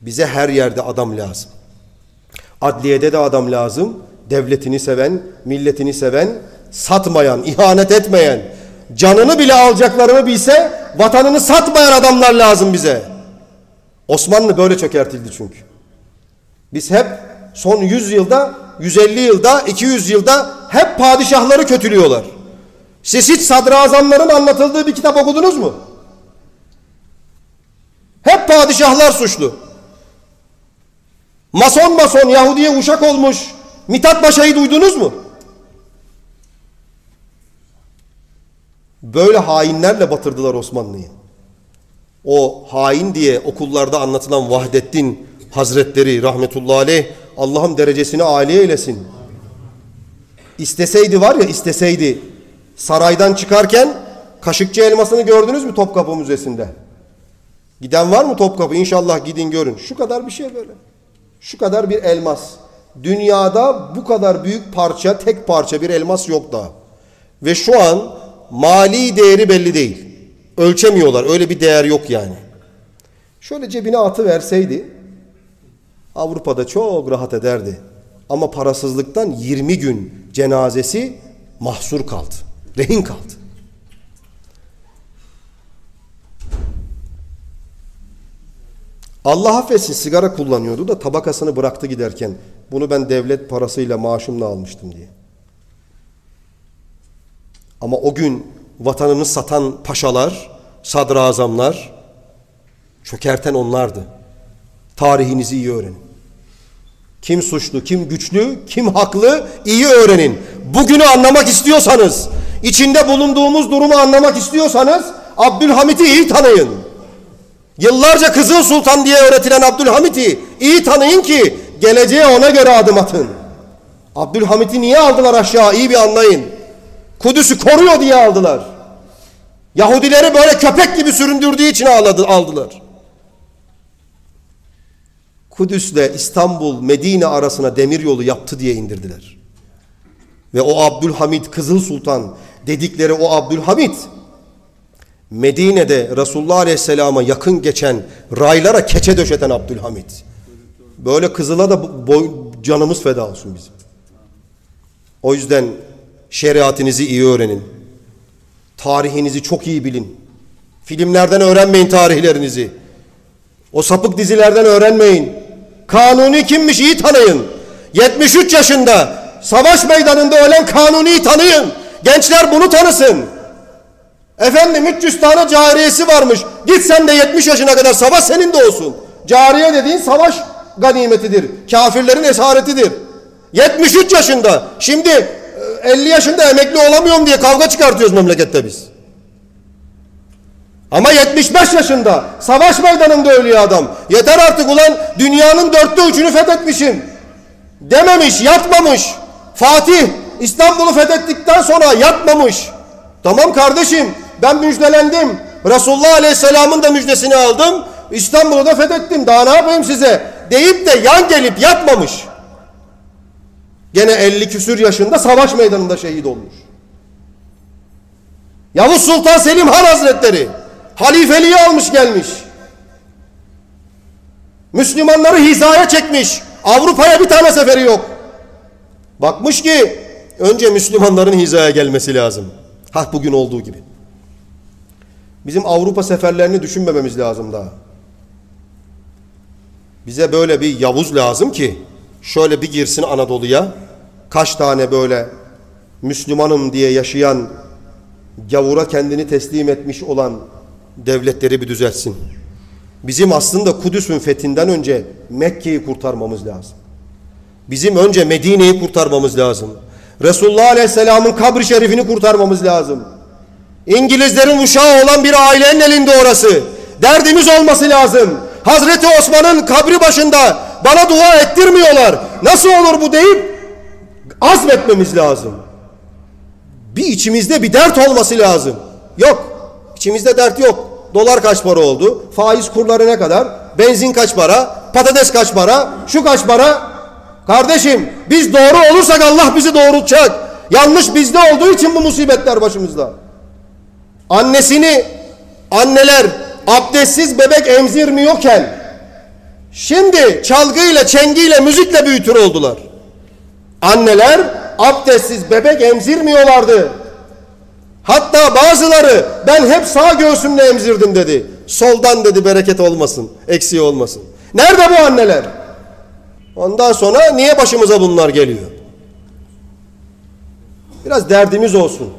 Bize her yerde adam lazım. Adliyede de adam lazım. Devletini seven, milletini seven, satmayan, ihanet etmeyen, canını bile alacaklarını bilse vatanını satmayan adamlar lazım bize. Osmanlı böyle çökertildi çünkü. Biz hep son 100 yılda, 150 yılda, 200 yılda hep padişahları kötülüyorlar. Siz hiç sadrazamların anlatıldığı bir kitap okudunuz mu? Hep padişahlar suçlu. Mason mason Yahudi'ye uşak olmuş Mithat Paşa'yı duydunuz mu? Böyle hainlerle batırdılar Osmanlı'yı. O hain diye okullarda anlatılan Vahdettin Hazretleri rahmetullahi aleyh Allah'ım derecesini âli eylesin. İsteseydi var ya isteseydi saraydan çıkarken Kaşıkçı elmasını gördünüz mü Topkapı Müzesi'nde? Giden var mı Topkapı? İnşallah gidin görün. Şu kadar bir şey böyle. Şu kadar bir elmas. Dünyada bu kadar büyük parça, tek parça bir elmas yok daha. Ve şu an mali değeri belli değil. Ölçemiyorlar. Öyle bir değer yok yani. Şöyle cebine atı verseydi Avrupa'da çok rahat ederdi. Ama parasızlıktan 20 gün cenazesi mahsur kaldı. Rehin kaldı. Allah affetsin sigara kullanıyordu da tabakasını bıraktı giderken. Bunu ben devlet parasıyla maaşımla almıştım diye. Ama o gün vatanını satan paşalar, sadrazamlar çökerten onlardı. Tarihinizi iyi öğrenin. Kim suçlu, kim güçlü, kim haklı iyi öğrenin. Bugünü anlamak istiyorsanız, içinde bulunduğumuz durumu anlamak istiyorsanız Abdülhamit'i iyi tanıyın. Yıllarca Kızıl Sultan diye öğretilen Abdülhamit'i iyi tanıyın ki geleceğe ona göre adım atın. Abdülhamit'i niye aldılar aşağı iyi bir anlayın. Kudüs'ü koruyor diye aldılar. Yahudileri böyle köpek gibi süründürdüğü için aldılar. Kudüs'le İstanbul, Medine arasına demir yolu yaptı diye indirdiler. Ve o Abdülhamid Kızıl Sultan dedikleri o Abdülhamid Medine'de Resulullah Aleyhisselam'a yakın geçen raylara keçe döşeten Abdülhamid. Böyle kızıla da boy, canımız feda olsun bizim. O yüzden şeriatinizi iyi öğrenin. Tarihinizi çok iyi bilin. Filmlerden öğrenmeyin tarihlerinizi. O sapık dizilerden öğrenmeyin. Kanuni kimmiş iyi tanıyın. 73 yaşında savaş meydanında ölen Kanuni'yi tanıyın. Gençler bunu tanısın. Efendim 300 tane cariyesi varmış. Git sen de 70 yaşına kadar savaş senin de olsun. Cariye dediğin savaş ganimetidir. Kafirlerin esaretidir. 73 yaşında. Şimdi 50 e, yaşında emekli olamıyorum diye kavga çıkartıyoruz memlekette biz. Ama 75 yaşında savaş meydanında ölüyor adam. Yeter artık ulan dünyanın dörtte üçünü fethetmişim. Dememiş, yatmamış. Fatih İstanbul'u fethettikten sonra yatmamış. Tamam kardeşim ben müjdelendim. Resulullah Aleyhisselam'ın da müjdesini aldım. İstanbul'u da fethettim. Daha ne yapayım size? Deyip de yan gelip yatmamış. Gene 50 küsür yaşında savaş meydanında şehit olmuş. Yavuz Sultan Selim Han Hazretleri halifeliği almış gelmiş. Müslümanları hizaya çekmiş. Avrupa'ya bir tane seferi yok. Bakmış ki önce Müslümanların hizaya gelmesi lazım. Ha bugün olduğu gibi. Bizim Avrupa seferlerini düşünmememiz lazım daha. Bize böyle bir Yavuz lazım ki şöyle bir girsin Anadolu'ya kaç tane böyle Müslümanım diye yaşayan gavura kendini teslim etmiş olan devletleri bir düzeltsin. Bizim aslında Kudüs'ün fethinden önce Mekke'yi kurtarmamız lazım. Bizim önce Medine'yi kurtarmamız lazım. Resulullah Aleyhisselam'ın kabri şerifini kurtarmamız lazım. İngilizlerin uşağı olan bir ailenin elinde orası. Derdimiz olması lazım. Hazreti Osman'ın kabri başında bana dua ettirmiyorlar. Nasıl olur bu deyip azmetmemiz lazım. Bir içimizde bir dert olması lazım. Yok. İçimizde dert yok. Dolar kaç para oldu? Faiz kurları ne kadar? Benzin kaç para? Patates kaç para? Şu kaç para? Kardeşim biz doğru olursak Allah bizi doğrultacak. Yanlış bizde olduğu için bu musibetler başımızda. Annesini anneler abdestsiz bebek emzirmiyorken Şimdi çalgıyla, çengiyle, müzikle büyütür oldular. Anneler abdestsiz bebek emzirmiyorlardı. Hatta bazıları ben hep sağ göğsümle emzirdim dedi. Soldan dedi bereket olmasın, eksiği olmasın. Nerede bu anneler? Ondan sonra niye başımıza bunlar geliyor? Biraz derdimiz olsun.